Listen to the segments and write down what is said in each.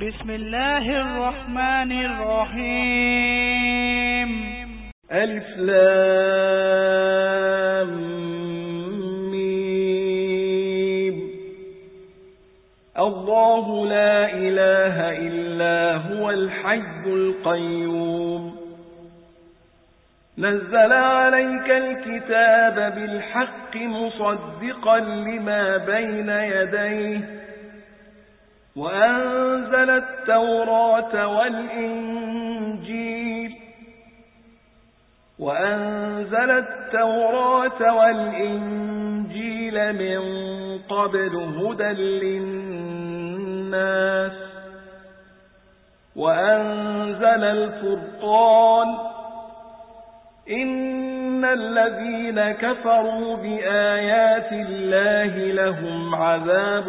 بسم الله الرحمن الرحيم. ألف لام الله لا إله إلا هو الحي القيوم. نزل عليك الكتاب بالحق مصدقا لما بين يديه. وأنزل التوراة والإنجيل وأنزل التوراة والإنجيل من قبل هدى للناس وأنزل الفرقان إن الذين كفروا بآيات الله لهم عذاب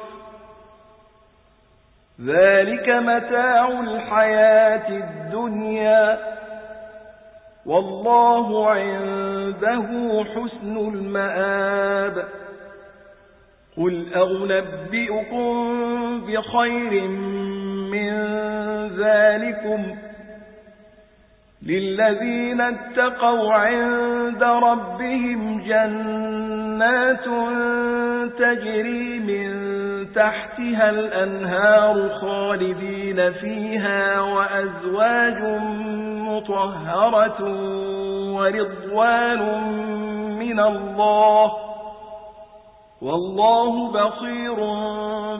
ذلك متاع الحياة الدنيا. والله عنده حسن المآب. قل أغنبئكم بخير من ذلكم. للذين اتقوا عند ربهم جنات تجري من تحتها الأنهار خالدين فيها وأزواج مطهرة ورضوان من الله والله بصير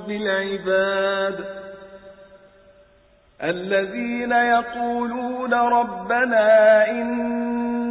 بالعباد. الذين يقولون ربنا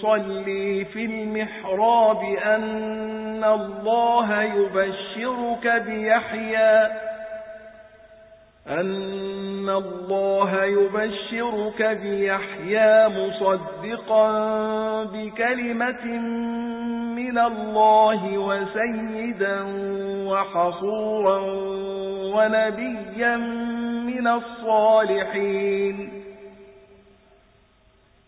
يصلي في المحراب أن الله يبشرك بيحيى. أن الله يبشرك بيحيى مصدقا بكلمة من الله وسيدا وحصورا ونبيا من الصالحين.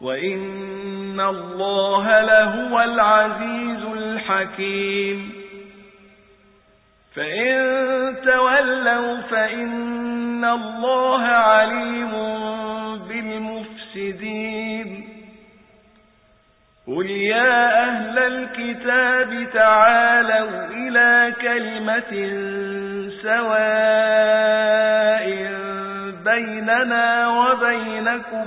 وإن الله لهو العزيز الحكيم فإن تولوا فإن الله عليم بالمفسدين قل يا أهل الكتاب تعالوا إلى كلمة سواء بيننا وبينكم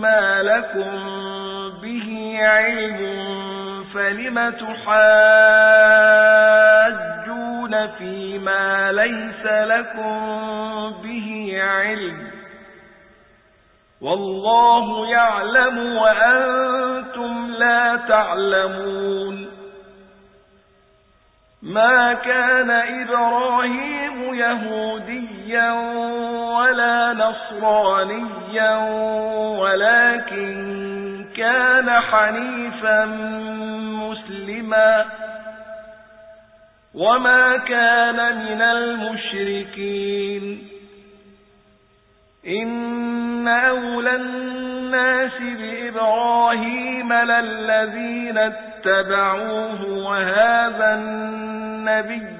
فيما لكم به علم فلم تحاجون فيما ليس لكم به علم والله يعلم وأنتم لا تعلمون ما كان إبراهيم يهوديا ولا نصرانيا ولكن كان حنيفا مسلما. وما كان من المشركين. إن أولى الناس بإبراهيم للذين اتبعوه وهذا النبي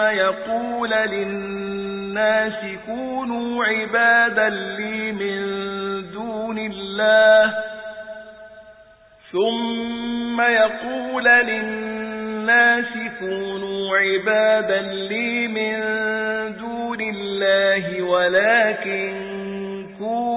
يقول للناس كونوا عبادا لي من دون الله. ثم يقول للناس كونوا عبادا لي من دون الله ولكن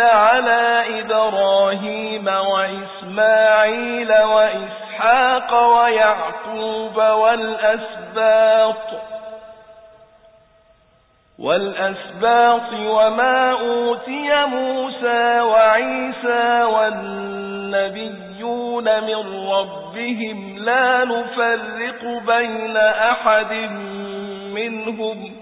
على إبراهيم وإسماعيل وإسحاق ويعقوب والأسباط والأسباط وما أوتي موسى وعيسى والنبيون من ربهم لا نفرق بين أحد منهم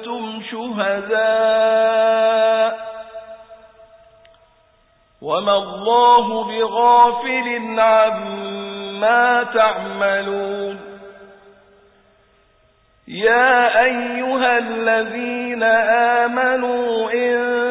شهداء وما الله بغافل عما تعملون يا أيها الذين آمنوا إن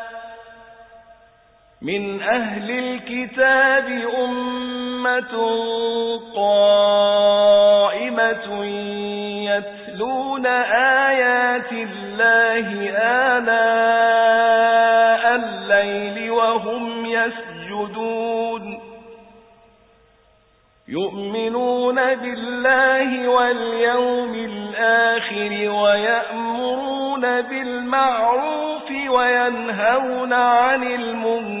من أهل الكتاب أمة قائمة يتلون آيات الله آناء الليل وهم يسجدون. يؤمنون بالله واليوم الآخر ويأمرون بالمعروف وينهون عن المنكر.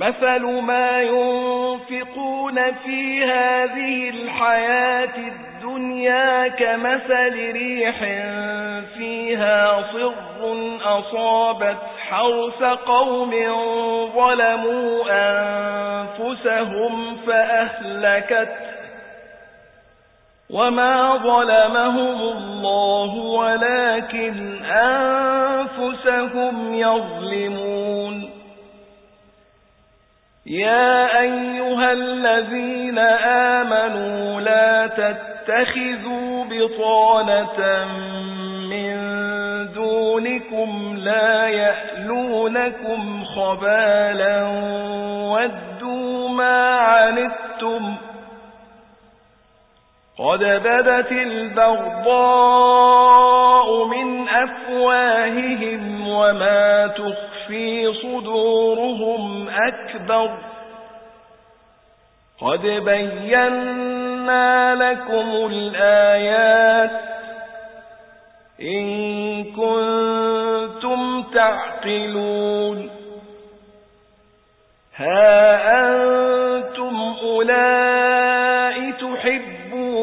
مثل ما ينفقون في هذه الحياة الدنيا كمثل ريح فيها صر أصابت حرث قوم ظلموا أنفسهم فأهلكته وما ظلمهم الله ولكن أنفسهم يظلمون يا أيها الذين آمنوا لا تتخذوا بطانة من دونكم لا يألونكم خبالا ودوا ما عنتم قد بدت البغضاء من أفواههم وما تخفي صدورهم أكبر. قد بينا لكم الآيات. إن كنتم تعقلون. ها أنتم أولئك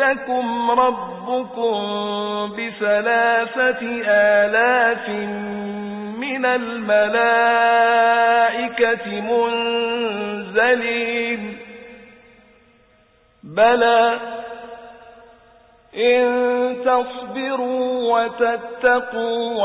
يمدكم ربكم بثلاثة آلاف من الملائكة منزلين بلى إن تصبروا وتتقوا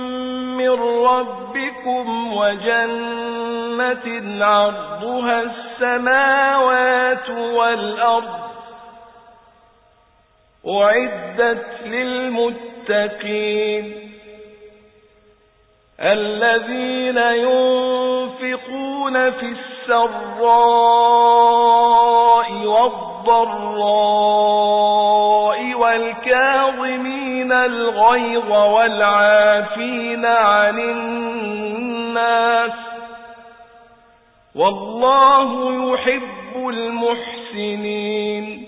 من ربكم وجنة عرضها السماوات والأرض أعدت للمتقين الذين ينفقون في السراء والضراء والكاظمين الغيظ والعافين عن الناس والله يحب المحسنين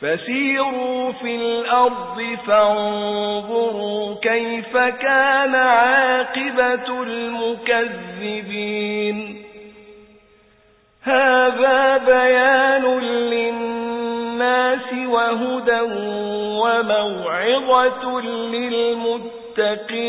فسيروا في الأرض فانظروا كيف كان عاقبة المكذبين. هذا بيان للناس وهدى وموعظة للمتقين.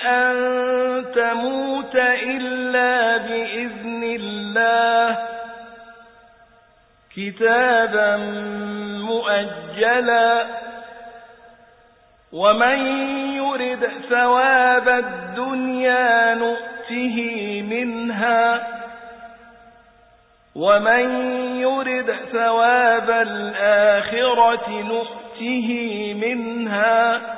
أن تموت إلا بإذن الله. كتابا مؤجلا. ومن يرد ثواب الدنيا نؤته منها. ومن يرد ثواب الآخرة نؤته منها.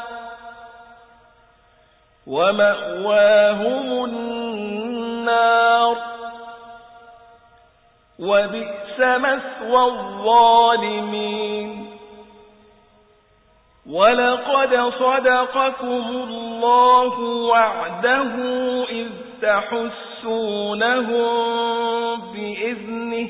ومأواهم النار وبئس مثوى الظالمين ولقد صدقكم الله وعده إذ تحسونهم بإذنه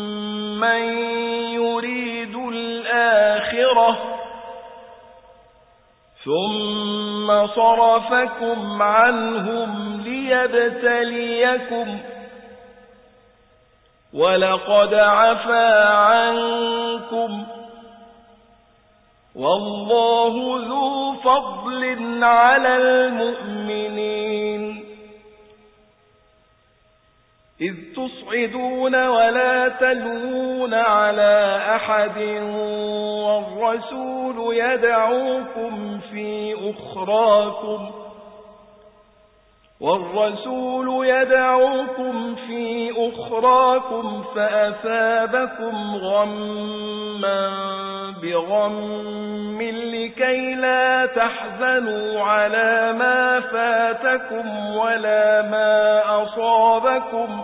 ثم صرفكم عنهم ليبتليكم ولقد عفا عنكم والله ذو فضل على المؤمنين إذ تصعدون ولا تلوون على أحد والرسول يدعوكم في أخراكم والرسول يدعوكم في أخراكم فأثابكم غما بغم لكي لا تحزنوا على ما فاتكم ولا ما أصابكم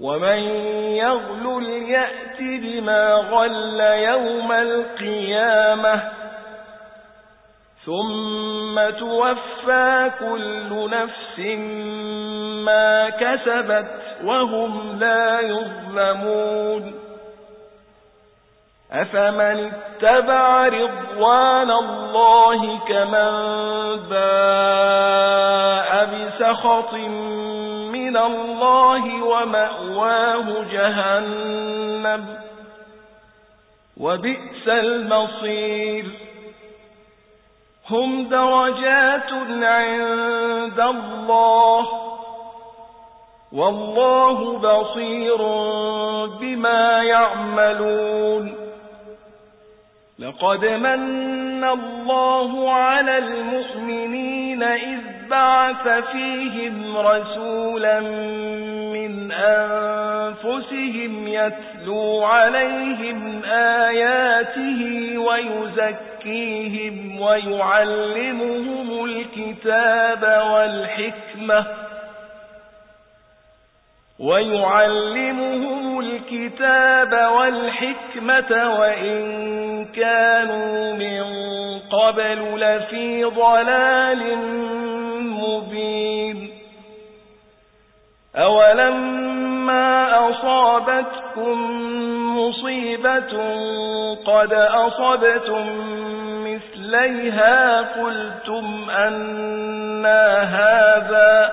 ومن يغل يأت بما غل يوم القيامة ثم توفى كل نفس ما كسبت وهم لا يظلمون أفمن اتبع رضوان الله كمن باء بسخط من الله ومأواه جهنم. وبئس المصير. هم درجات عند الله. والله بصير بما يعملون. لقد من الله على المؤمنين إذ بعث فيهم رسولا من أنفسهم يتلو عليهم آياته ويزكيهم ويعلمهم الكتاب والحكمة ويعلمهم الكتاب والحكمة وإن كانوا من قبل لفي ضلال مبين. أولما أصابتكم مصيبة قد أصبتم مثليها قلتم أنا هذا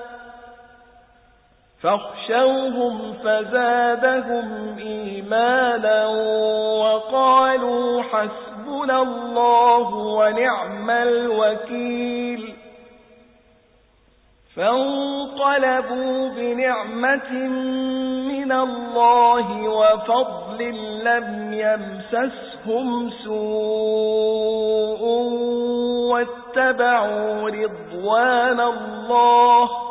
فاخشوهم فزادهم إيمانا وقالوا حسبنا الله ونعم الوكيل فانقلبوا بنعمة من الله وفضل لم يمسسهم سوء واتبعوا رضوان الله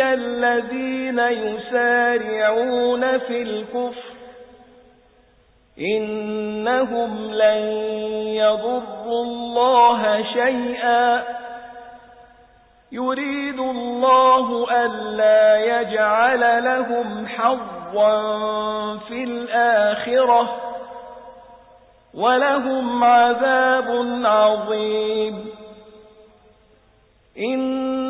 يحزن كالذين يسارعون في الكفر. إنهم لن يضروا الله شيئا. يريد الله ألا يجعل لهم حظا في الآخرة. ولهم عذاب عظيم. إن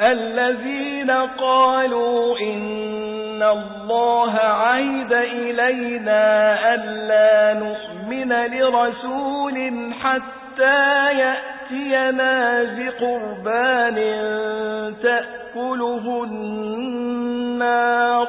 الذين قالوا إن الله عيد إلينا ألا نؤمن لرسول حتى يأتينا بقربان تأكله النار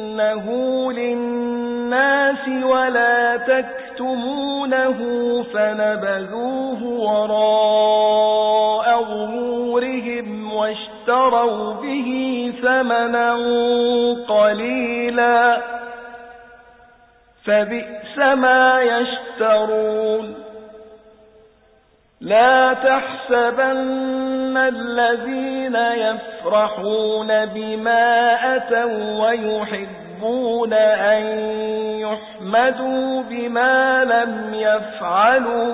للناس ولا تكتمونه فنبذوه وراء ظهورهم واشتروا به ثمنا قليلا فبئس ما يشترون لا تحسبن الذين يفرحون بما أتوا ويحبون أن يحمدوا بما لم يفعلوا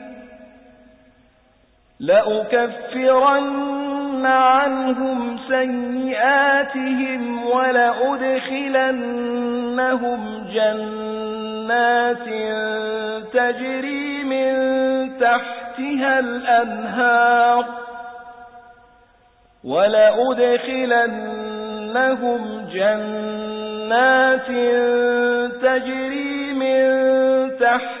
لأكفرن عنهم سيئاتهم ولأدخلنهم جنات تجري من تحتها الأنهار ولأدخلنهم جنات تجري من تحتها